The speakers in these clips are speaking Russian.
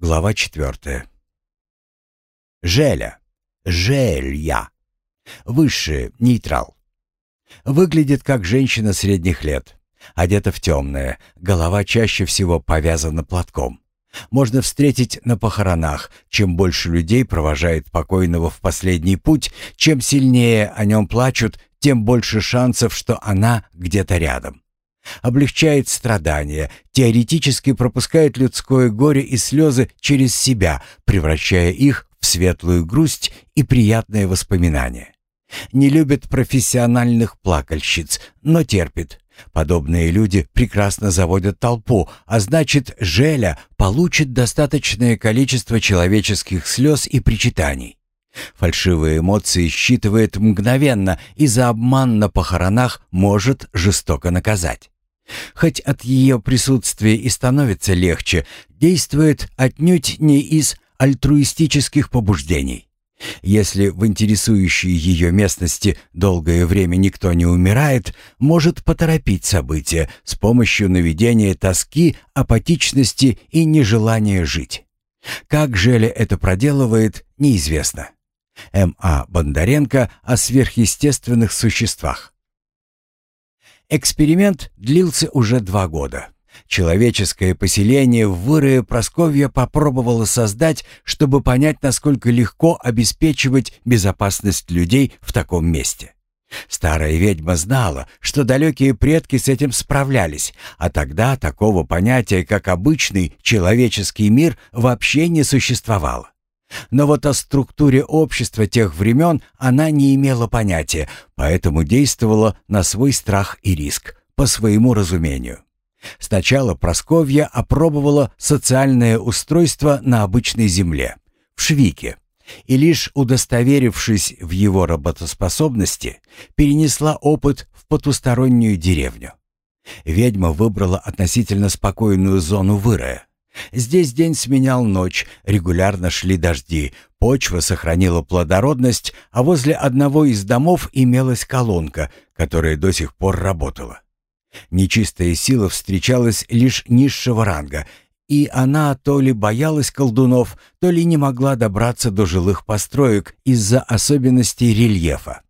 Глава четвертая. Желя. Желья. Высшее, нейтрал. Выглядит как женщина средних лет. Одета в темное, голова чаще всего повязана платком. Можно встретить на похоронах. Чем больше людей провожает покойного в последний путь, чем сильнее о нем плачут, тем больше шансов, что она где-то рядом облегчает страдания, теоретически пропускает людское горе и слезы через себя, превращая их в светлую грусть и приятные воспоминания. Не любит профессиональных плакальщиц, но терпит. Подобные люди прекрасно заводят толпу, а значит, Желя получит достаточное количество человеческих слез и причитаний. Фальшивые эмоции считывает мгновенно и за обман на похоронах может жестоко наказать. Хоть от ее присутствия и становится легче, действует отнюдь не из альтруистических побуждений. Если в интересующей ее местности долгое время никто не умирает, может поторопить события с помощью наведения тоски, апатичности и нежелания жить. Как Желя это проделывает, неизвестно. М.А. Бондаренко о сверхъестественных существах. Эксперимент длился уже два года. Человеческое поселение в Вырое Просковья попробовала создать, чтобы понять, насколько легко обеспечивать безопасность людей в таком месте. Старая ведьма знала, что далекие предки с этим справлялись, а тогда такого понятия, как обычный человеческий мир, вообще не существовало. Но вот о структуре общества тех времен она не имела понятия, поэтому действовала на свой страх и риск, по своему разумению. Сначала Просковья опробовала социальное устройство на обычной земле, в Швике, и лишь удостоверившись в его работоспособности, перенесла опыт в потустороннюю деревню. Ведьма выбрала относительно спокойную зону вырая. Здесь день сменял ночь, регулярно шли дожди, почва сохранила плодородность, а возле одного из домов имелась колонка, которая до сих пор работала. Нечистая сила встречалась лишь низшего ранга, и она то ли боялась колдунов, то ли не могла добраться до жилых построек из-за особенностей рельефа.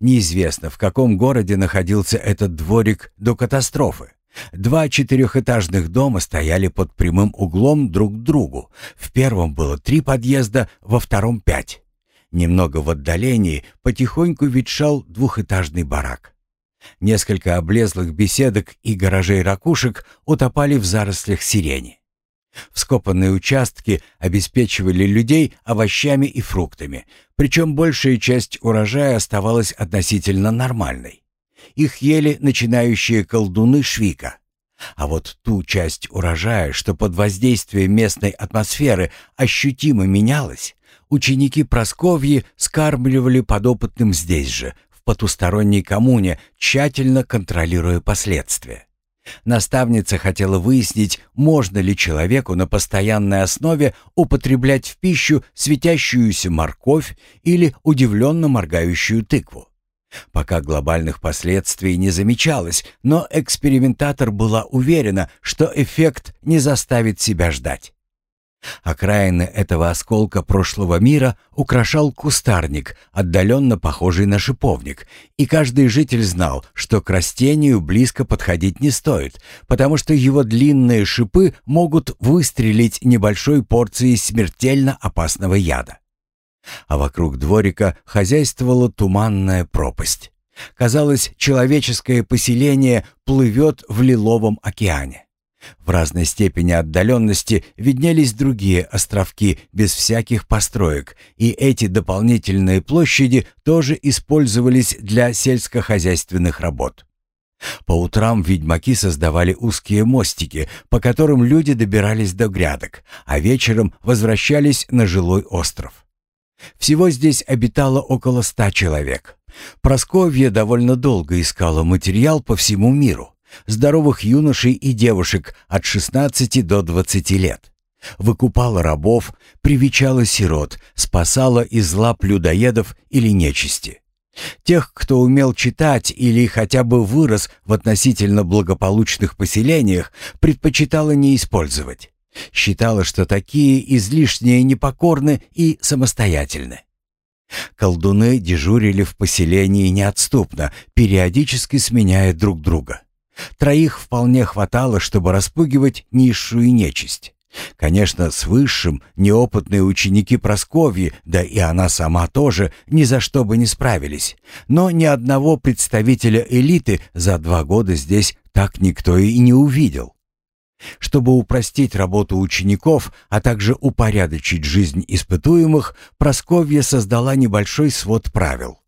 Неизвестно, в каком городе находился этот дворик до катастрофы. Два четырехэтажных дома стояли под прямым углом друг к другу. В первом было три подъезда, во втором пять. Немного в отдалении потихоньку ветшал двухэтажный барак. Несколько облезлых беседок и гаражей ракушек утопали в зарослях сирени. Вскопанные участки обеспечивали людей овощами и фруктами, причем большая часть урожая оставалась относительно нормальной. Их ели начинающие колдуны Швика. А вот ту часть урожая, что под воздействием местной атмосферы ощутимо менялась, ученики Просковьи скармливали подопытным здесь же, в потусторонней коммуне, тщательно контролируя последствия. Наставница хотела выяснить, можно ли человеку на постоянной основе употреблять в пищу светящуюся морковь или удивленно моргающую тыкву. Пока глобальных последствий не замечалось, но экспериментатор была уверена, что эффект не заставит себя ждать. Окраины этого осколка прошлого мира украшал кустарник, отдаленно похожий на шиповник, и каждый житель знал, что к растению близко подходить не стоит, потому что его длинные шипы могут выстрелить небольшой порцией смертельно опасного яда а вокруг дворика хозяйствовала туманная пропасть. Казалось, человеческое поселение плывет в лиловом океане. В разной степени отдаленности виднелись другие островки без всяких построек, и эти дополнительные площади тоже использовались для сельскохозяйственных работ. По утрам ведьмаки создавали узкие мостики, по которым люди добирались до грядок, а вечером возвращались на жилой остров. Всего здесь обитало около ста человек. Просковья довольно долго искала материал по всему миру. Здоровых юношей и девушек от 16 до 20 лет. Выкупала рабов, привечала сирот, спасала из лап людоедов или нечисти. Тех, кто умел читать или хотя бы вырос в относительно благополучных поселениях, предпочитала не использовать. Считала, что такие излишне непокорны и самостоятельны. Колдуны дежурили в поселении неотступно, периодически сменяя друг друга. Троих вполне хватало, чтобы распугивать низшую нечисть. Конечно, с высшим неопытные ученики Просковьи, да и она сама тоже, ни за что бы не справились. Но ни одного представителя элиты за два года здесь так никто и не увидел. Чтобы упростить работу учеников, а также упорядочить жизнь испытуемых, Просковья создала небольшой свод правил.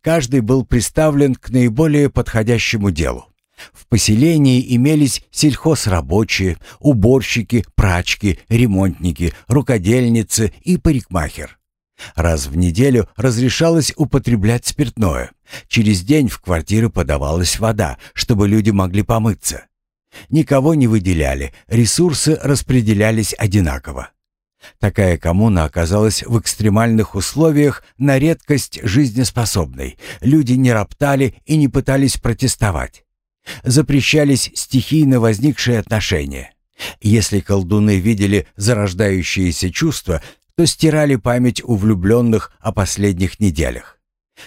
Каждый был представлен к наиболее подходящему делу. В поселении имелись сельхозрабочие, уборщики, прачки, ремонтники, рукодельницы и парикмахер. Раз в неделю разрешалось употреблять спиртное. Через день в квартиры подавалась вода, чтобы люди могли помыться. Никого не выделяли, ресурсы распределялись одинаково. Такая коммуна оказалась в экстремальных условиях на редкость жизнеспособной. Люди не роптали и не пытались протестовать. Запрещались стихийно возникшие отношения. Если колдуны видели зарождающиеся чувства, то стирали память у влюбленных о последних неделях.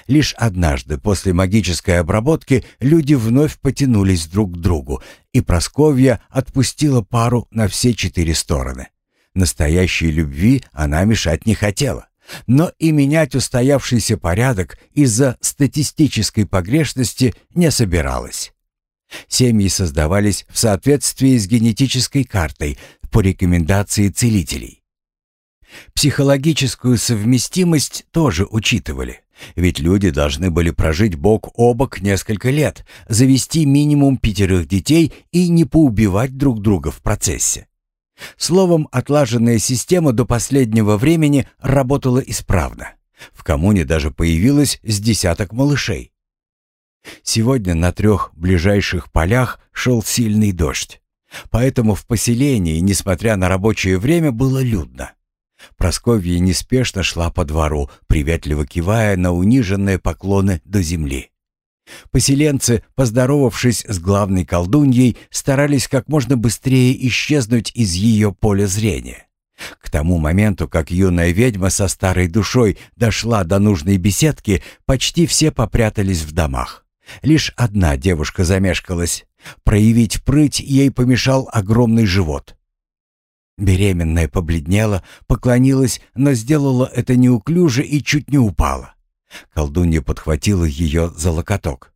Лишь однажды после магической обработки люди вновь потянулись друг к другу, и Просковья отпустила пару на все четыре стороны. Настоящей любви она мешать не хотела, но и менять устоявшийся порядок из-за статистической погрешности не собиралась. Семьи создавались в соответствии с генетической картой по рекомендации целителей. Психологическую совместимость тоже учитывали. Ведь люди должны были прожить бок о бок несколько лет, завести минимум пятерых детей и не поубивать друг друга в процессе. Словом, отлаженная система до последнего времени работала исправно. В коммуне даже появилось с десяток малышей. Сегодня на трех ближайших полях шел сильный дождь. Поэтому в поселении, несмотря на рабочее время, было людно. Просковья неспешно шла по двору, приветливо кивая на униженные поклоны до земли. Поселенцы, поздоровавшись с главной колдуньей, старались как можно быстрее исчезнуть из ее поля зрения. К тому моменту, как юная ведьма со старой душой дошла до нужной беседки, почти все попрятались в домах. Лишь одна девушка замешкалась. Проявить прыть ей помешал огромный живот. Беременная побледнела, поклонилась, но сделала это неуклюже и чуть не упала. Колдунья подхватила ее за локоток.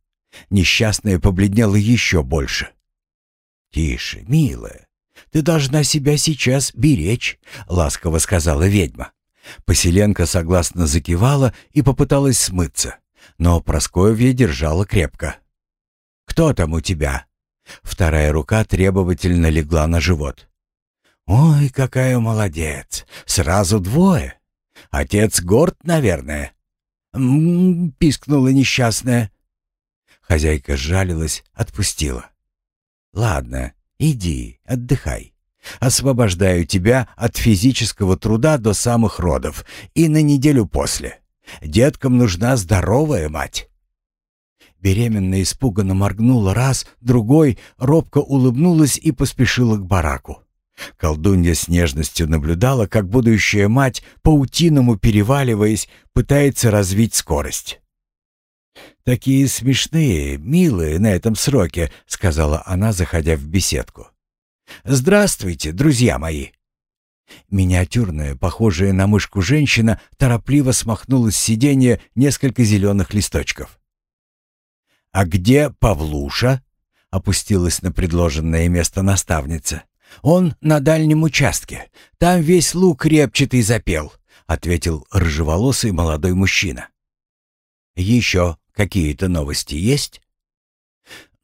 Несчастная побледнела еще больше. «Тише, милая, ты должна себя сейчас беречь», — ласково сказала ведьма. Поселенка согласно закивала и попыталась смыться, но Просковья держала крепко. «Кто там у тебя?» Вторая рука требовательно легла на живот. «Ой, какая молодец! Сразу двое! Отец горд, наверное!» «М-м-м!» пискнула несчастная. Хозяйка сжалилась, отпустила. «Ладно, иди, отдыхай. Освобождаю тебя от физического труда до самых родов и на неделю после. Деткам нужна здоровая мать». Беременная испуганно моргнула раз, другой, робко улыбнулась и поспешила к бараку. Колдунья с нежностью наблюдала, как будущая мать, паутиному переваливаясь, пытается развить скорость. «Такие смешные, милые на этом сроке», — сказала она, заходя в беседку. «Здравствуйте, друзья мои!» Миниатюрная, похожая на мышку женщина, торопливо смахнула с сиденья несколько зеленых листочков. «А где Павлуша?» — опустилась на предложенное место наставница. «Он на дальнем участке. Там весь лук репчатый запел», — ответил рыжеволосый молодой мужчина. «Еще какие-то новости есть?»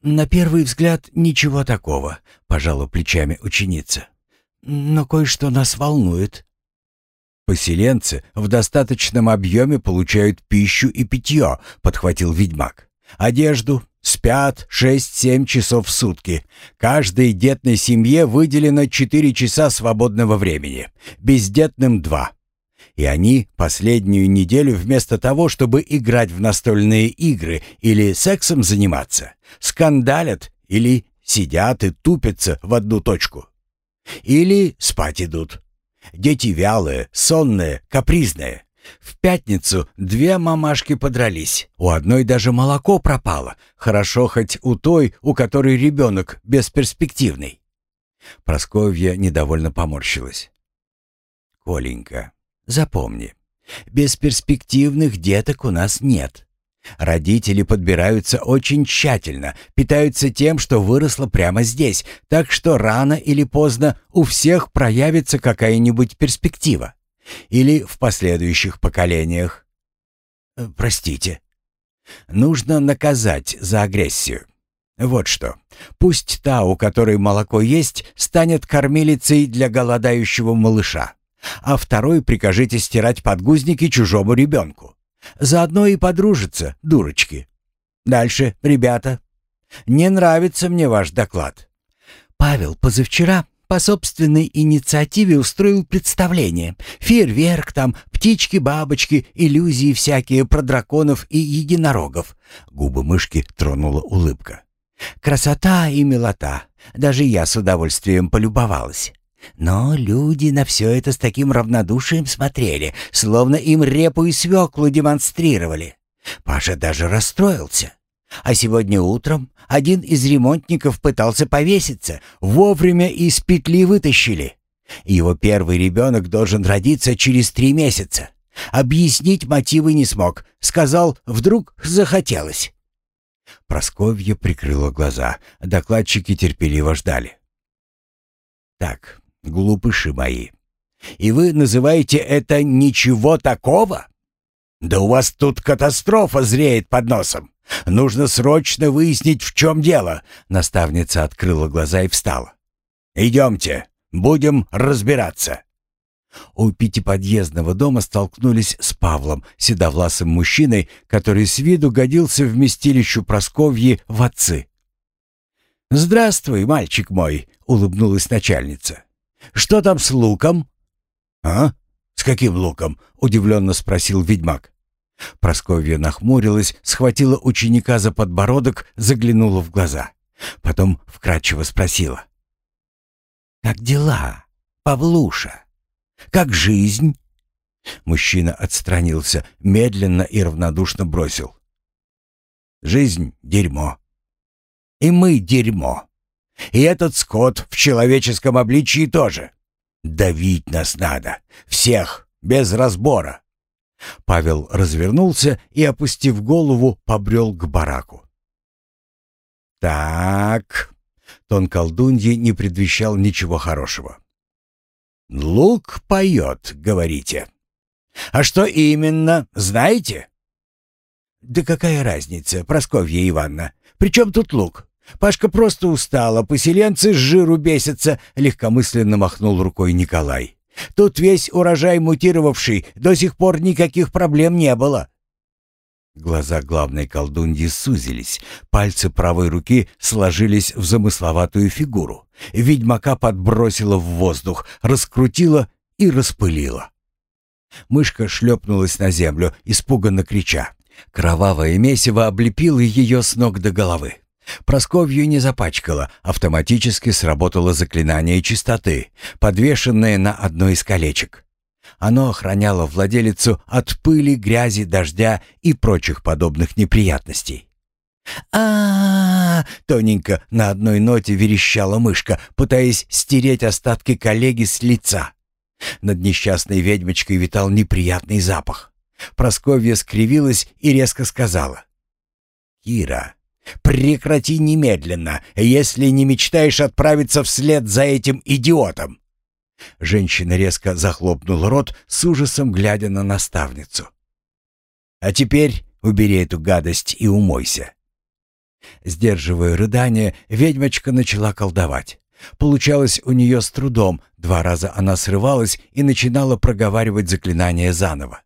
«На первый взгляд ничего такого», — пожала плечами ученица. «Но кое-что нас волнует». «Поселенцы в достаточном объеме получают пищу и питье», — подхватил ведьмак. «Одежду, Спят 6-7 часов в сутки. Каждой детной семье выделено 4 часа свободного времени. Бездетным 2. И они последнюю неделю вместо того, чтобы играть в настольные игры или сексом заниматься, скандалят или сидят и тупятся в одну точку. Или спать идут. Дети вялые, сонные, капризные. В пятницу две мамашки подрались. У одной даже молоко пропало. Хорошо хоть у той, у которой ребенок бесперспективный. Просковья недовольно поморщилась. «Коленька, запомни, бесперспективных деток у нас нет. Родители подбираются очень тщательно, питаются тем, что выросло прямо здесь, так что рано или поздно у всех проявится какая-нибудь перспектива. Или в последующих поколениях. Э, простите. Нужно наказать за агрессию. Вот что. Пусть та, у которой молоко есть, станет кормилицей для голодающего малыша, а второй прикажите стирать подгузники чужому ребенку. Заодно и подружиться, дурочки. Дальше, ребята. Не нравится мне ваш доклад. Павел позавчера по собственной инициативе устроил представление. Фейерверк там, птички-бабочки, иллюзии всякие про драконов и единорогов. Губы мышки тронула улыбка. Красота и милота. Даже я с удовольствием полюбовалась. Но люди на все это с таким равнодушием смотрели, словно им репу и свеклу демонстрировали. Паша даже расстроился. А сегодня утром один из ремонтников пытался повеситься, вовремя из петли вытащили. Его первый ребенок должен родиться через три месяца. Объяснить мотивы не смог, сказал, вдруг захотелось. Просковья прикрыла глаза, докладчики терпеливо ждали. «Так, глупыши мои. И вы называете это ничего такого? Да у вас тут катастрофа зреет под носом. Нужно срочно выяснить, в чем дело. Наставница открыла глаза и встала. Идемте, будем разбираться. У пятиподъездного дома столкнулись с Павлом, седовласым мужчиной, который с виду годился вместилищу Просковьи в отцы. «Здравствуй, мальчик мой», — улыбнулась начальница. Что там с луком?» «А? С каким луком?» — удивленно спросил ведьмак. Просковья нахмурилась, схватила ученика за подбородок, заглянула в глаза. Потом вкратчиво спросила. «Как дела, Павлуша? Как жизнь?» Мужчина отстранился, медленно и равнодушно бросил. «Жизнь — дерьмо. И мы — дерьмо. И этот скот в человеческом обличии тоже. Давить нас надо. Всех, без разбора. Павел развернулся и, опустив голову, побрел к бараку. «Так...» — тон колдуньи не предвещал ничего хорошего. «Лук поет, говорите. А что именно, знаете?» «Да какая разница, Просковья Ивановна? При чем тут лук? Пашка просто устала, поселенцы с жиру бесятся, легкомысленно махнул рукой Николай. Тут весь урожай мутировавший, до сих пор никаких проблем не было. Глаза главной колдуньи сузились, пальцы правой руки сложились в замысловатую фигуру. Ведьмака подбросила в воздух, раскрутила и распылила. Мышка шлепнулась на землю, испуганно крича. Кровавое месиво облепило ее с ног до головы. Просковью не запачкало, автоматически сработало заклинание чистоты, подвешенное на одно из колечек. Оно охраняло владелицу от пыли, грязи, дождя и прочих подобных неприятностей. -а, -а тоненько на одной ноте верещала мышка, пытаясь стереть остатки коллеги с лица. Над несчастной ведьмочкой витал неприятный запах. Просковья скривилась и резко сказала. «Кира, Прекрати немедленно, если не мечтаешь отправиться вслед за этим идиотом. Женщина резко захлопнула рот, с ужасом глядя на наставницу. А теперь убери эту гадость и умойся. Сдерживая рыдание, ведьмочка начала колдовать. Получалось у нее с трудом, два раза она срывалась и начинала проговаривать заклинание заново.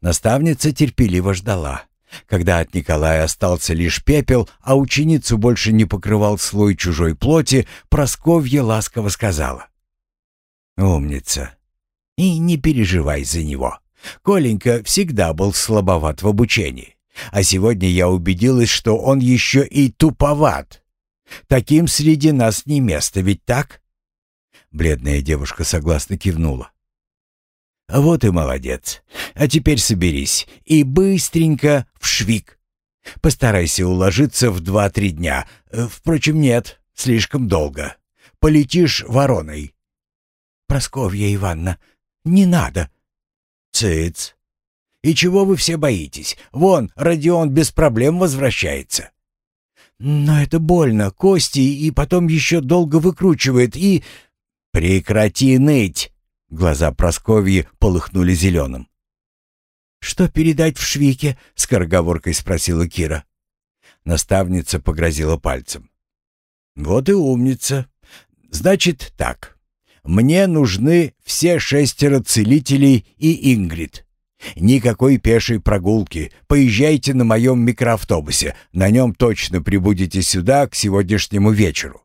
Наставница терпеливо ждала. Когда от Николая остался лишь пепел, а ученицу больше не покрывал слой чужой плоти, Просковья ласково сказала. «Умница. И не переживай за него. Коленька всегда был слабоват в обучении. А сегодня я убедилась, что он еще и туповат. Таким среди нас не место, ведь так?» Бледная девушка согласно кивнула. «Вот и молодец. А теперь соберись и быстренько в швик. Постарайся уложиться в два-три дня. Э, впрочем, нет, слишком долго. Полетишь вороной». «Просковья Ивановна, не надо». «Цыц. И чего вы все боитесь? Вон, Родион без проблем возвращается». «Но это больно, кости, и потом еще долго выкручивает, и...» «Прекрати ныть!» Глаза Просковьи полыхнули зеленым. «Что передать в швике?» — скороговоркой спросила Кира. Наставница погрозила пальцем. «Вот и умница. Значит так. Мне нужны все шестеро целителей и Ингрид. Никакой пешей прогулки. Поезжайте на моем микроавтобусе. На нем точно прибудете сюда к сегодняшнему вечеру.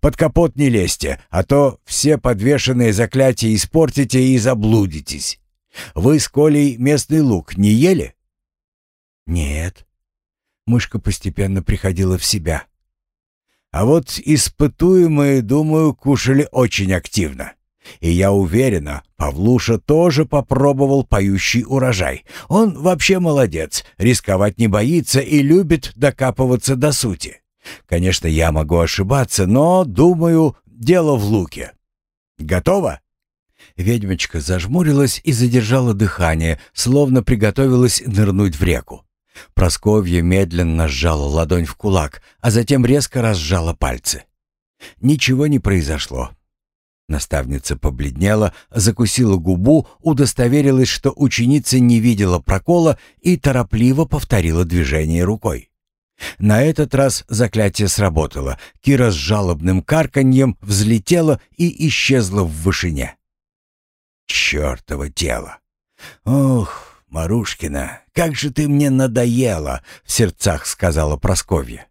Под капот не лезьте, а то все подвешенные заклятия испортите и заблудитесь. Вы с Колей местный лук не ели? Нет. Мышка постепенно приходила в себя. А вот испытуемые, думаю, кушали очень активно. И я уверена, Павлуша тоже попробовал поющий урожай. Он вообще молодец, рисковать не боится и любит докапываться до сути. Конечно, я могу ошибаться, но, думаю, дело в луке. Готово? Ведьмочка зажмурилась и задержала дыхание, словно приготовилась нырнуть в реку. Просковья медленно сжала ладонь в кулак, а затем резко разжала пальцы. Ничего не произошло. Наставница побледнела, закусила губу, удостоверилась, что ученица не видела прокола и торопливо повторила движение рукой. На этот раз заклятие сработало. Кира с жалобным карканьем взлетела и исчезла в вышине. «Чёртово тело! Ох, Марушкина, как же ты мне надоела!» — в сердцах сказала Просковья.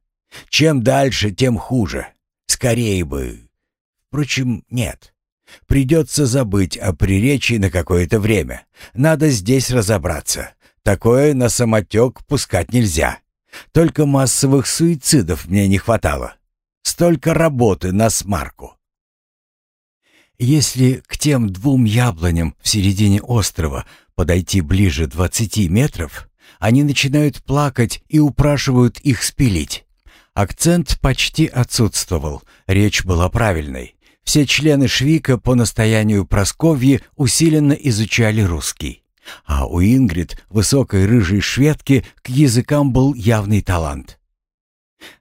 «Чем дальше, тем хуже. Скорее бы. Впрочем, нет. Придется забыть о приречии на какое-то время. Надо здесь разобраться. Такое на самотек пускать нельзя. Только массовых суицидов мне не хватало. Столько работы на смарку. Если к тем двум яблоням в середине острова подойти ближе двадцати метров, они начинают плакать и упрашивают их спилить. Акцент почти отсутствовал, речь была правильной. Все члены Швика по настоянию Просковьи усиленно изучали русский. А у Ингрид, высокой рыжей шведки, к языкам был явный талант.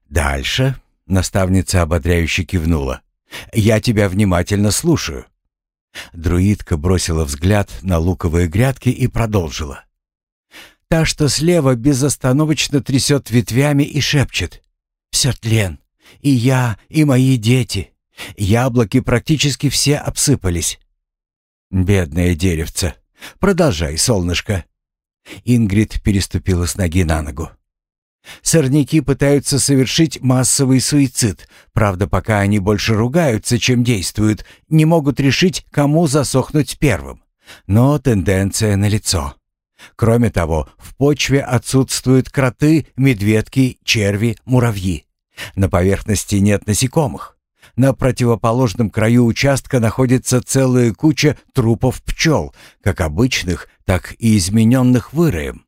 «Дальше», — наставница ободряюще кивнула, — «я тебя внимательно слушаю». Друидка бросила взгляд на луковые грядки и продолжила. «Та, что слева, безостановочно трясет ветвями и шепчет. Все тлен. И я, и мои дети. Яблоки практически все обсыпались. Бедное деревце. Продолжай, солнышко. Ингрид переступила с ноги на ногу. Сорняки пытаются совершить массовый суицид. Правда, пока они больше ругаются, чем действуют, не могут решить, кому засохнуть первым. Но тенденция налицо. Кроме того, в почве отсутствуют кроты, медведки, черви, муравьи. На поверхности нет насекомых. На противоположном краю участка находится целая куча трупов пчел, как обычных, так и измененных выроем.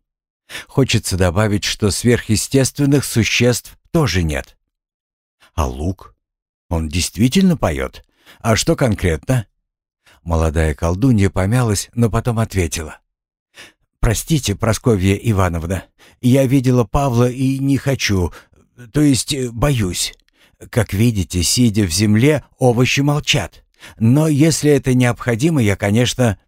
Хочется добавить, что сверхъестественных существ тоже нет. А лук? Он действительно поет? А что конкретно? Молодая колдунья помялась, но потом ответила. «Простите, Просковья Ивановна, я видела Павла и не хочу, то есть боюсь. Как видите, сидя в земле, овощи молчат. Но если это необходимо, я, конечно...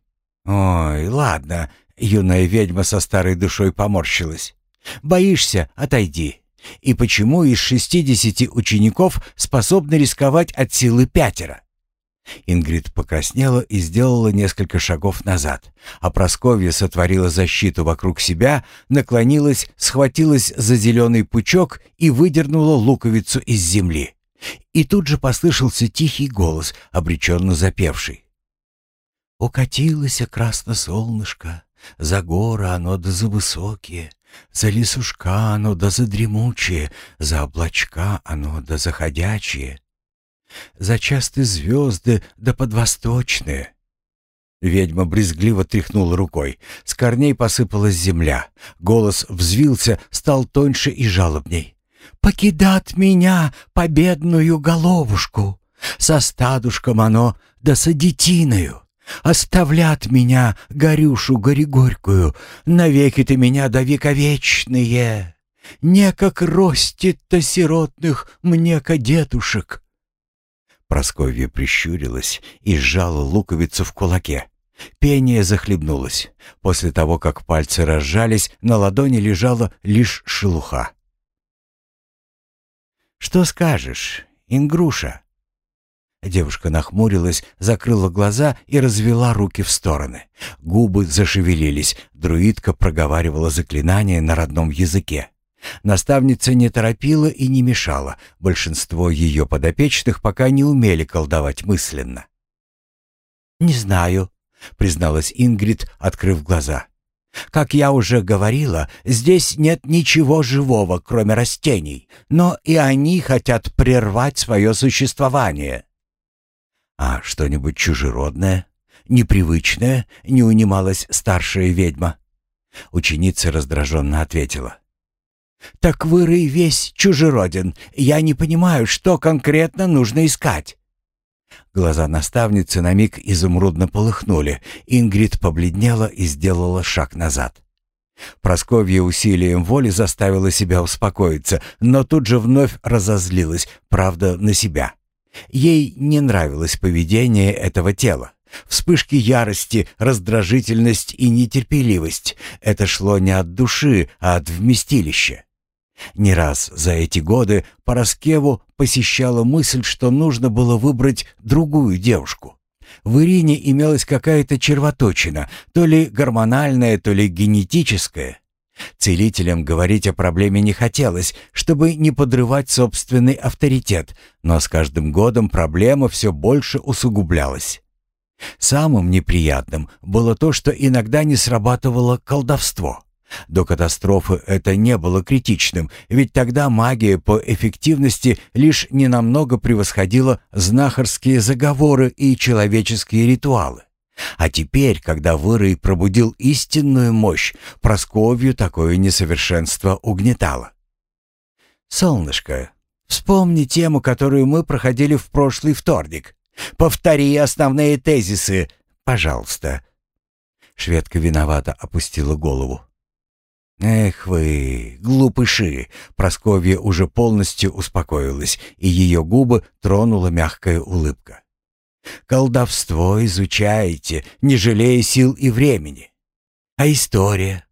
Ой, ладно, юная ведьма со старой душой поморщилась. Боишься? Отойди. И почему из шестидесяти учеников способны рисковать от силы пятеро? Ингрид покраснела и сделала несколько шагов назад, а Просковья сотворила защиту вокруг себя, наклонилась, схватилась за зеленый пучок и выдернула луковицу из земли. И тут же послышался тихий голос, обреченно запевший. «Укатилось красно солнышко, за горы оно да за высокие, за лесушка оно да за дремучие, за облачка оно да заходячие». За частые звезды да подвосточные. Ведьма брезгливо тряхнула рукой. С корней посыпалась земля. Голос взвился, стал тоньше и жалобней. «Покидат меня, победную головушку! Со стадушком оно да со детиною! Оставлят меня, горюшу горегорькую, Навеки ты меня до вековечные! Не как ростит-то сиротных мне-ка дедушек!» Просковья прищурилась и сжала луковицу в кулаке. Пение захлебнулось. После того, как пальцы разжались, на ладони лежала лишь шелуха. «Что скажешь, Ингруша?» Девушка нахмурилась, закрыла глаза и развела руки в стороны. Губы зашевелились, друидка проговаривала заклинание на родном языке. Наставница не торопила и не мешала. Большинство ее подопечных пока не умели колдовать мысленно. «Не знаю», — призналась Ингрид, открыв глаза. «Как я уже говорила, здесь нет ничего живого, кроме растений, но и они хотят прервать свое существование». «А что-нибудь чужеродное, непривычное?» — не унималась старшая ведьма. Ученица раздраженно ответила. «Так вырый весь чужероден. Я не понимаю, что конкретно нужно искать». Глаза наставницы на миг изумрудно полыхнули. Ингрид побледнела и сделала шаг назад. Просковья усилием воли заставила себя успокоиться, но тут же вновь разозлилась, правда, на себя. Ей не нравилось поведение этого тела. Вспышки ярости, раздражительность и нетерпеливость — это шло не от души, а от вместилища. Не раз за эти годы Пороскеву посещала мысль, что нужно было выбрать другую девушку. В Ирине имелась какая-то червоточина, то ли гормональная, то ли генетическая. Целителям говорить о проблеме не хотелось, чтобы не подрывать собственный авторитет, но с каждым годом проблема все больше усугублялась. Самым неприятным было то, что иногда не срабатывало колдовство. До катастрофы это не было критичным, ведь тогда магия по эффективности лишь ненамного превосходила знахарские заговоры и человеческие ритуалы. А теперь, когда Вырой пробудил истинную мощь, Просковью такое несовершенство угнетало. «Солнышко, вспомни тему, которую мы проходили в прошлый вторник. Повтори основные тезисы, пожалуйста». Шведка виновато опустила голову. «Эх вы, глупыши!» Просковья уже полностью успокоилась, и ее губы тронула мягкая улыбка. «Колдовство изучаете, не жалея сил и времени. А история,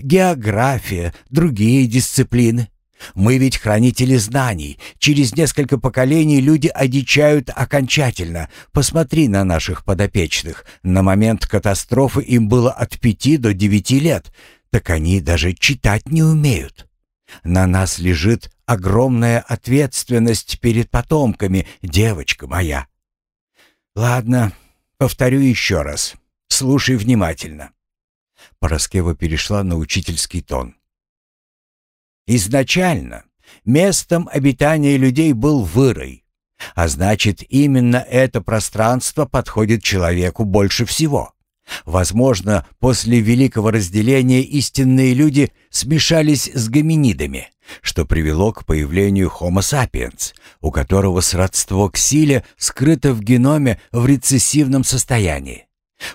география, другие дисциплины? Мы ведь хранители знаний. Через несколько поколений люди одичают окончательно. Посмотри на наших подопечных. На момент катастрофы им было от пяти до девяти лет» так они даже читать не умеют. На нас лежит огромная ответственность перед потомками, девочка моя. Ладно, повторю еще раз. Слушай внимательно. Пороскева перешла на учительский тон. Изначально местом обитания людей был вырой, а значит, именно это пространство подходит человеку больше всего. Возможно, после великого разделения истинные люди смешались с гоминидами, что привело к появлению Homo sapiens, у которого сродство к силе скрыто в геноме в рецессивном состоянии.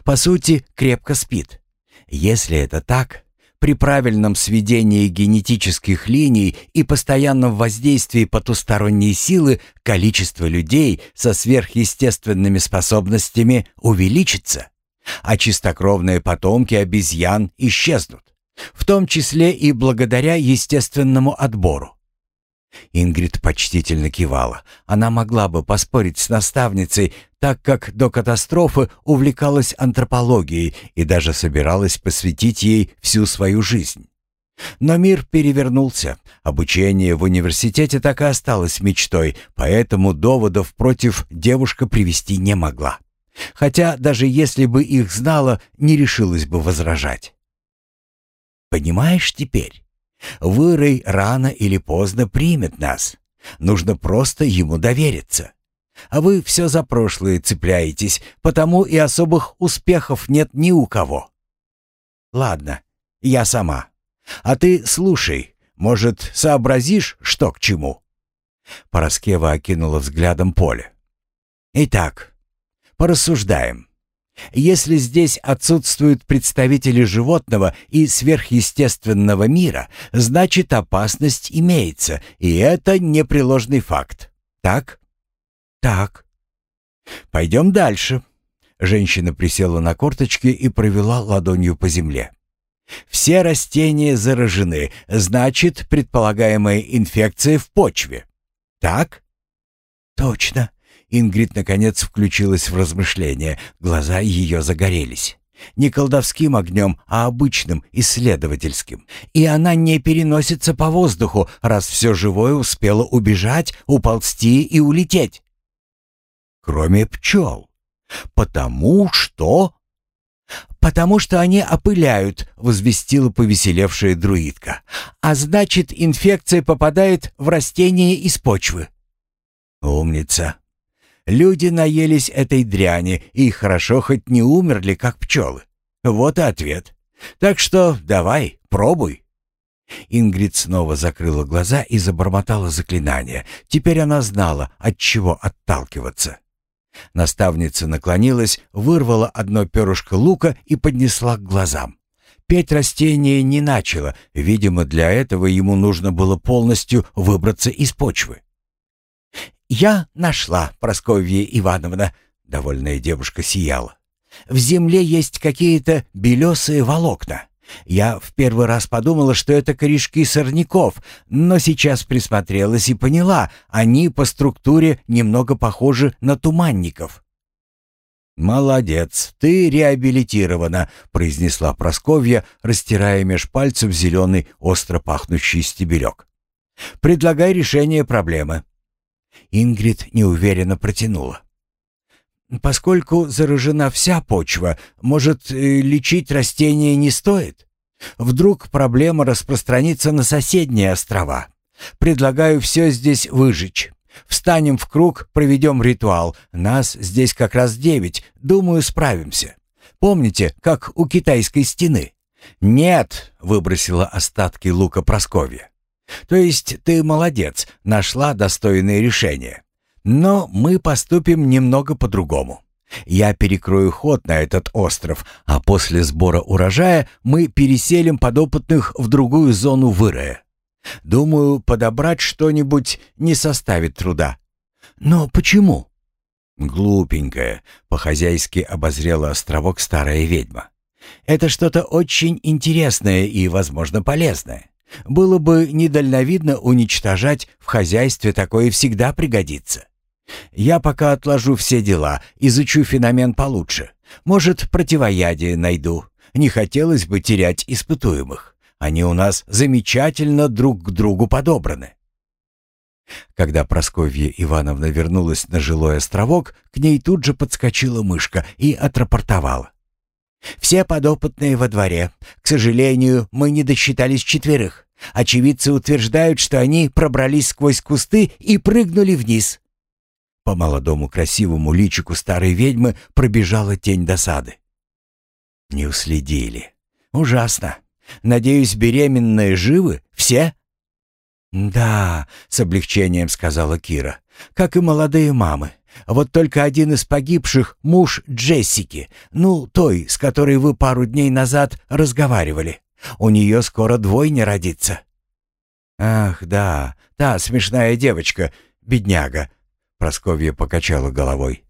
По сути, крепко спит. Если это так, при правильном сведении генетических линий и постоянном воздействии потусторонней силы количество людей со сверхъестественными способностями увеличится а чистокровные потомки обезьян исчезнут, в том числе и благодаря естественному отбору. Ингрид почтительно кивала. Она могла бы поспорить с наставницей, так как до катастрофы увлекалась антропологией и даже собиралась посвятить ей всю свою жизнь. Но мир перевернулся. Обучение в университете так и осталось мечтой, поэтому доводов против девушка привести не могла. Хотя даже если бы их знала, не решилась бы возражать. «Понимаешь теперь? Вырой рано или поздно примет нас. Нужно просто ему довериться. А вы все за прошлое цепляетесь, потому и особых успехов нет ни у кого. Ладно, я сама. А ты слушай, может, сообразишь, что к чему?» Пороскева окинула взглядом поле. «Итак, порассуждаем. Если здесь отсутствуют представители животного и сверхъестественного мира, значит опасность имеется, и это непреложный факт. Так? Так. Пойдем дальше. Женщина присела на корточки и провела ладонью по земле. Все растения заражены, значит, предполагаемая инфекция в почве. Так? Точно. Ингрид наконец включилась в размышления, глаза ее загорелись. Не колдовским огнем, а обычным, исследовательским. И она не переносится по воздуху, раз все живое успело убежать, уползти и улететь. Кроме пчел. Потому что... «Потому что они опыляют», — возвестила повеселевшая друидка. «А значит, инфекция попадает в растения из почвы». «Умница», Люди наелись этой дряни и хорошо хоть не умерли, как пчелы. Вот и ответ. Так что давай, пробуй. Ингрид снова закрыла глаза и забормотала заклинание. Теперь она знала, от чего отталкиваться. Наставница наклонилась, вырвала одно перышко лука и поднесла к глазам. Петь растение не начало, видимо, для этого ему нужно было полностью выбраться из почвы. «Я нашла, Просковья Ивановна», — довольная девушка сияла. «В земле есть какие-то белесые волокна. Я в первый раз подумала, что это корешки сорняков, но сейчас присмотрелась и поняла, они по структуре немного похожи на туманников». «Молодец, ты реабилитирована», — произнесла Просковья, растирая меж пальцев зеленый остро пахнущий стебелек. «Предлагай решение проблемы». Ингрид неуверенно протянула. «Поскольку заражена вся почва, может, э, лечить растения не стоит? Вдруг проблема распространится на соседние острова. Предлагаю все здесь выжечь. Встанем в круг, проведем ритуал. Нас здесь как раз девять. Думаю, справимся. Помните, как у китайской стены?» «Нет», — выбросила остатки лука Просковья. То есть ты молодец, нашла достойное решение. Но мы поступим немного по-другому. Я перекрою ход на этот остров, а после сбора урожая мы переселим подопытных в другую зону вырая. Думаю, подобрать что-нибудь не составит труда. Но почему? Глупенькая, по-хозяйски обозрела островок старая ведьма. Это что-то очень интересное и, возможно, полезное. Было бы недальновидно уничтожать, в хозяйстве такое всегда пригодится. Я пока отложу все дела, изучу феномен получше. Может, противоядие найду. Не хотелось бы терять испытуемых. Они у нас замечательно друг к другу подобраны. Когда Просковья Ивановна вернулась на жилой островок, к ней тут же подскочила мышка и отрапортовала. «Все подопытные во дворе. К сожалению, мы не досчитались четверых. Очевидцы утверждают, что они пробрались сквозь кусты и прыгнули вниз. По молодому красивому личику старой ведьмы пробежала тень досады. Не уследили. Ужасно. Надеюсь, беременные живы? Все? Да, с облегчением сказала Кира. Как и молодые мамы. Вот только один из погибших — муж Джессики, ну, той, с которой вы пару дней назад разговаривали. У нее скоро двойня родится». «Ах, да, та смешная девочка, бедняга», — Просковья покачала головой.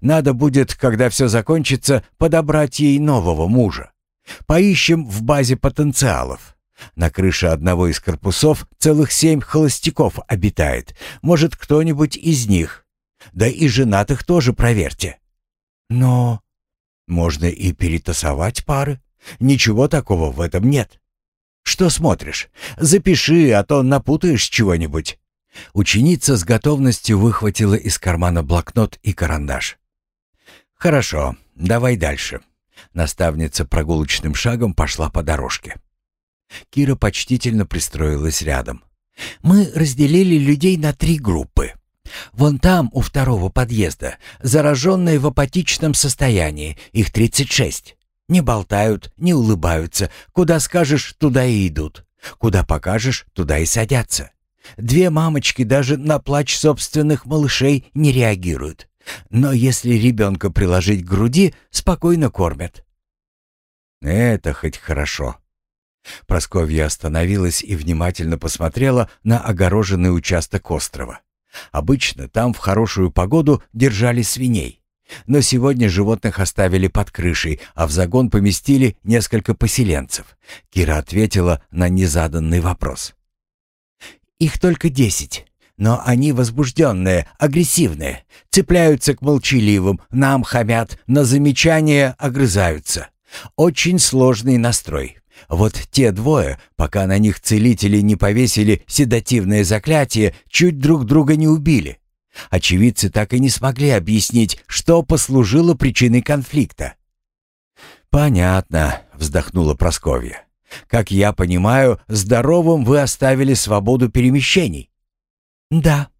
«Надо будет, когда все закончится, подобрать ей нового мужа. Поищем в базе потенциалов. На крыше одного из корпусов целых семь холостяков обитает. Может, кто-нибудь из них. Да и женатых тоже проверьте». «Но...» «Можно и перетасовать пары. Ничего такого в этом нет. Что смотришь? Запиши, а то напутаешь чего-нибудь. Ученица с готовностью выхватила из кармана блокнот и карандаш. Хорошо, давай дальше. Наставница прогулочным шагом пошла по дорожке. Кира почтительно пристроилась рядом. Мы разделили людей на три группы. Вон там, у второго подъезда, зараженные в апатичном состоянии, их 36. Не болтают, не улыбаются. Куда скажешь, туда и идут. Куда покажешь, туда и садятся. Две мамочки даже на плач собственных малышей не реагируют. Но если ребенка приложить к груди, спокойно кормят. Это хоть хорошо. Просковья остановилась и внимательно посмотрела на огороженный участок острова. Обычно там в хорошую погоду держали свиней. Но сегодня животных оставили под крышей, а в загон поместили несколько поселенцев. Кира ответила на незаданный вопрос. «Их только десять. Но они возбужденные, агрессивные, цепляются к молчаливым, нам хамят, на замечания огрызаются. Очень сложный настрой. Вот те двое, пока на них целители не повесили седативное заклятие, чуть друг друга не убили. Очевидцы так и не смогли объяснить, что послужило причиной конфликта. «Понятно», — вздохнула Просковья. «Как я понимаю, здоровым вы оставили свободу перемещений». «Да,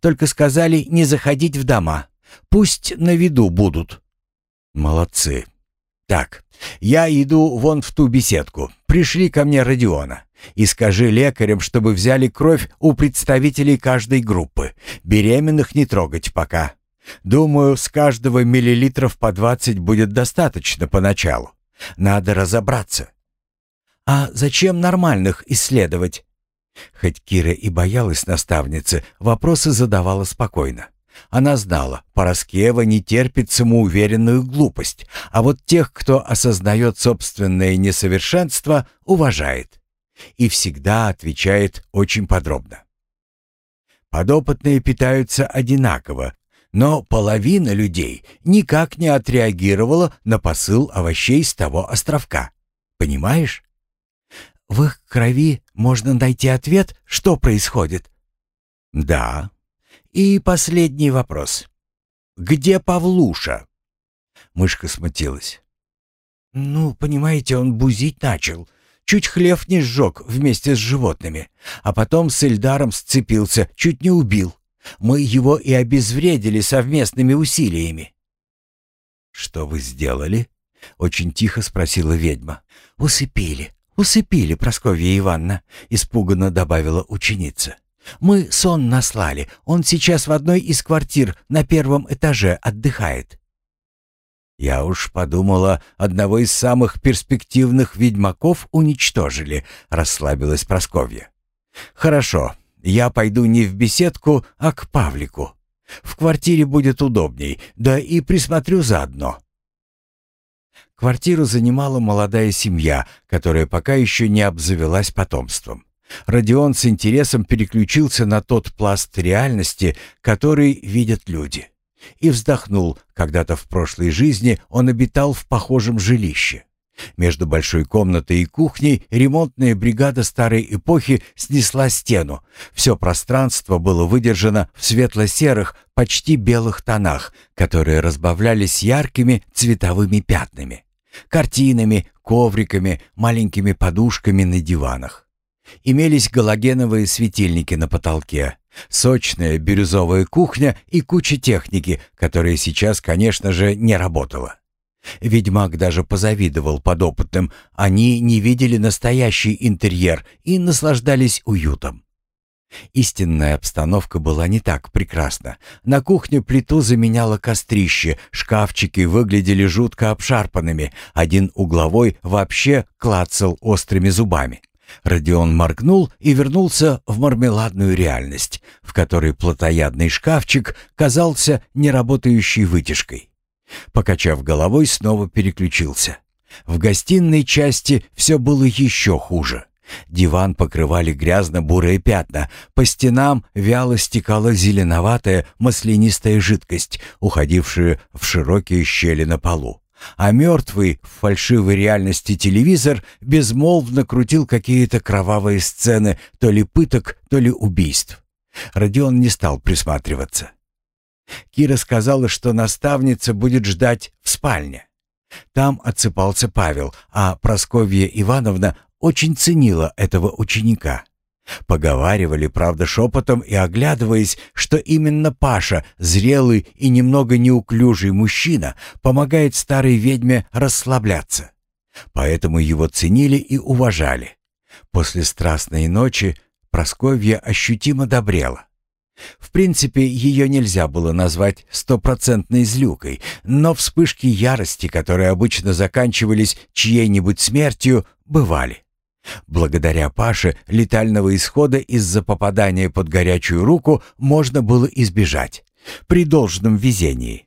только сказали не заходить в дома. Пусть на виду будут». «Молодцы. Так, я иду вон в ту беседку. Пришли ко мне Родиона. И скажи лекарям, чтобы взяли кровь у представителей каждой группы. Беременных не трогать пока. Думаю, с каждого миллилитров по 20 будет достаточно поначалу. Надо разобраться. А зачем нормальных исследовать? Хоть Кира и боялась наставницы, вопросы задавала спокойно. Она знала, Пороскева не терпит самоуверенную глупость, а вот тех, кто осознает собственное несовершенство, уважает. И всегда отвечает очень подробно. Подопытные питаются одинаково, но половина людей никак не отреагировала на посыл овощей с того островка. Понимаешь? В их крови можно найти ответ, что происходит. Да, и последний вопрос. Где Павлуша? Мышка смутилась. Ну, понимаете, он бузить начал. Чуть хлев не сжег вместе с животными. А потом с Эльдаром сцепился, чуть не убил. Мы его и обезвредили совместными усилиями. «Что вы сделали?» — очень тихо спросила ведьма. «Усыпили, усыпили, Прасковья Ивановна», — испуганно добавила ученица. Мы сон наслали. Он сейчас в одной из квартир на первом этаже отдыхает». «Я уж подумала, одного из самых перспективных ведьмаков уничтожили», — расслабилась Просковья. «Хорошо, я пойду не в беседку, а к Павлику. В квартире будет удобней, да и присмотрю заодно». Квартиру занимала молодая семья, которая пока еще не обзавелась потомством. Родион с интересом переключился на тот пласт реальности, который видят люди. И вздохнул, когда-то в прошлой жизни он обитал в похожем жилище. Между большой комнатой и кухней ремонтная бригада старой эпохи снесла стену. Все пространство было выдержано в светло-серых, почти белых тонах, которые разбавлялись яркими цветовыми пятнами. Картинами, ковриками, маленькими подушками на диванах. Имелись галогеновые светильники на потолке, сочная бирюзовая кухня и куча техники, которая сейчас, конечно же, не работала. Ведьмак даже позавидовал подопытным. Они не видели настоящий интерьер и наслаждались уютом. Истинная обстановка была не так прекрасна. На кухне плиту заменяло кострище, шкафчики выглядели жутко обшарпанными, один угловой вообще клацал острыми зубами. Родион моргнул и вернулся в мармеладную реальность, в которой плотоядный шкафчик казался неработающей вытяжкой. Покачав головой, снова переключился. В гостиной части все было еще хуже. Диван покрывали грязно-бурые пятна, по стенам вяло стекала зеленоватая маслянистая жидкость, уходившая в широкие щели на полу а мертвый в фальшивой реальности телевизор безмолвно крутил какие-то кровавые сцены то ли пыток, то ли убийств. Родион не стал присматриваться. Кира сказала, что наставница будет ждать в спальне. Там отсыпался Павел, а Просковья Ивановна очень ценила этого ученика. Поговаривали, правда, шепотом и оглядываясь, что именно Паша, зрелый и немного неуклюжий мужчина, помогает старой ведьме расслабляться. Поэтому его ценили и уважали. После страстной ночи Просковья ощутимо добрела. В принципе, ее нельзя было назвать стопроцентной злюкой, но вспышки ярости, которые обычно заканчивались чьей-нибудь смертью, бывали. Благодаря Паше летального исхода из-за попадания под горячую руку можно было избежать. При должном везении.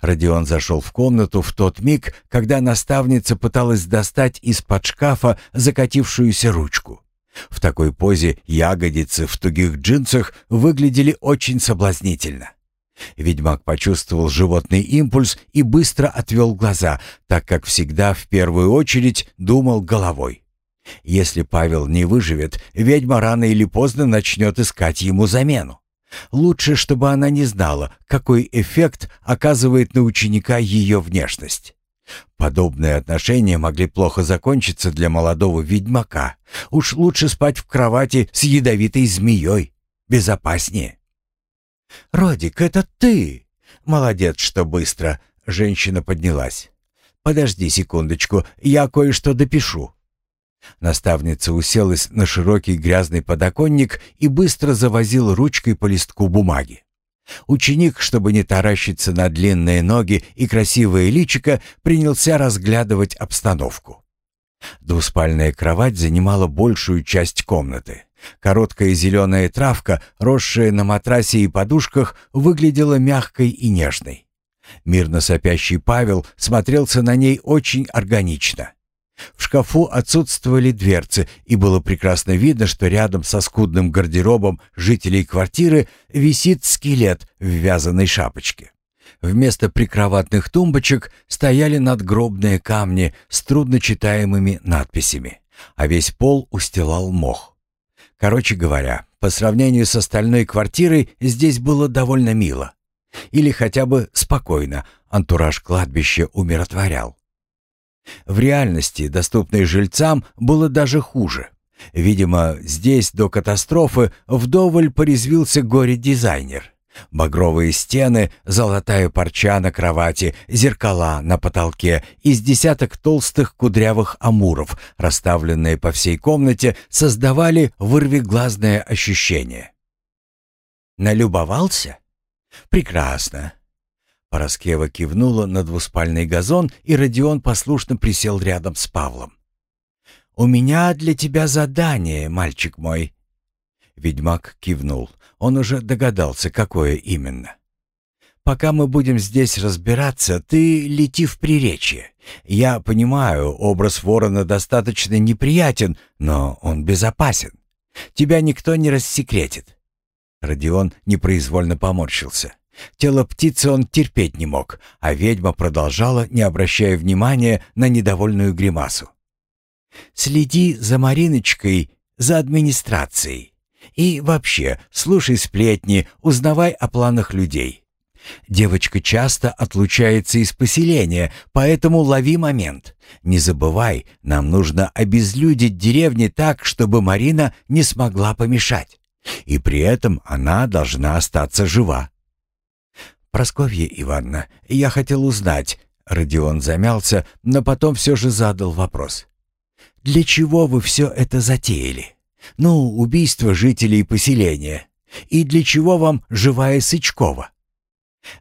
Родион зашел в комнату в тот миг, когда наставница пыталась достать из-под шкафа закатившуюся ручку. В такой позе ягодицы в тугих джинсах выглядели очень соблазнительно. Ведьмак почувствовал животный импульс и быстро отвел глаза, так как всегда в первую очередь думал головой. Если Павел не выживет, ведьма рано или поздно начнет искать ему замену. Лучше, чтобы она не знала, какой эффект оказывает на ученика ее внешность. Подобные отношения могли плохо закончиться для молодого ведьмака. Уж лучше спать в кровати с ядовитой змеей. Безопаснее. «Родик, это ты!» «Молодец, что быстро!» Женщина поднялась. «Подожди секундочку, я кое-что допишу». Наставница уселась на широкий грязный подоконник и быстро завозила ручкой по листку бумаги. Ученик, чтобы не таращиться на длинные ноги и красивое личико, принялся разглядывать обстановку. Двуспальная кровать занимала большую часть комнаты. Короткая зеленая травка, росшая на матрасе и подушках, выглядела мягкой и нежной. Мирно сопящий Павел смотрелся на ней очень органично. В шкафу отсутствовали дверцы, и было прекрасно видно, что рядом со скудным гардеробом жителей квартиры висит скелет в вязаной шапочке. Вместо прикроватных тумбочек стояли надгробные камни с трудночитаемыми надписями, а весь пол устилал мох. Короче говоря, по сравнению с остальной квартирой здесь было довольно мило. Или хотя бы спокойно, антураж кладбища умиротворял. В реальности, доступной жильцам, было даже хуже. Видимо, здесь до катастрофы вдоволь порезвился горе-дизайнер. Багровые стены, золотая парча на кровати, зеркала на потолке, из десяток толстых кудрявых амуров, расставленные по всей комнате, создавали вырвиглазное ощущение. Налюбовался? Прекрасно. Пороскева кивнула на двуспальный газон, и Родион послушно присел рядом с Павлом. «У меня для тебя задание, мальчик мой». Ведьмак кивнул. Он уже догадался, какое именно. «Пока мы будем здесь разбираться, ты лети в приречье. Я понимаю, образ ворона достаточно неприятен, но он безопасен. Тебя никто не рассекретит». Родион непроизвольно поморщился. Тело птицы он терпеть не мог, а ведьма продолжала, не обращая внимания на недовольную гримасу. «Следи за Мариночкой, за администрацией. И вообще, слушай сплетни, узнавай о планах людей. Девочка часто отлучается из поселения, поэтому лови момент. Не забывай, нам нужно обезлюдить деревни так, чтобы Марина не смогла помешать. И при этом она должна остаться жива. «Просковья Ивановна, я хотел узнать...» Родион замялся, но потом все же задал вопрос. «Для чего вы все это затеяли? Ну, убийство жителей поселения. И для чего вам живая Сычкова?»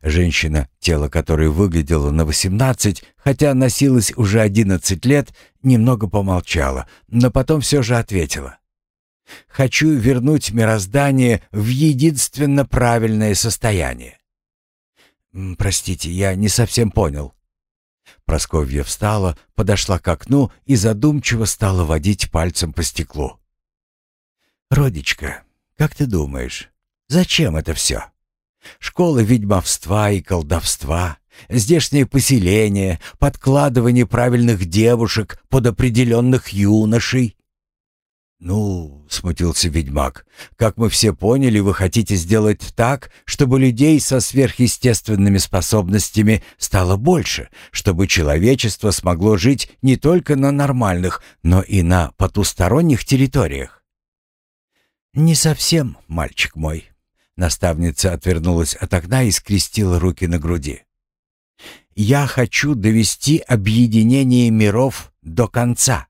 Женщина, тело которой выглядело на восемнадцать, хотя носилась уже одиннадцать лет, немного помолчала, но потом все же ответила. «Хочу вернуть мироздание в единственно правильное состояние. «Простите, я не совсем понял». Просковья встала, подошла к окну и задумчиво стала водить пальцем по стеклу. «Родичка, как ты думаешь, зачем это все? Школа ведьмовства и колдовства, здешнее поселение, подкладывание правильных девушек под определенных юношей. «Ну, — смутился ведьмак, — как мы все поняли, вы хотите сделать так, чтобы людей со сверхъестественными способностями стало больше, чтобы человечество смогло жить не только на нормальных, но и на потусторонних территориях. «Не совсем, мальчик мой». Наставница отвернулась от окна и скрестила руки на груди. «Я хочу довести объединение миров до конца,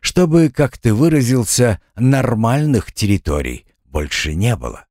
чтобы, как ты выразился, нормальных территорий больше не было.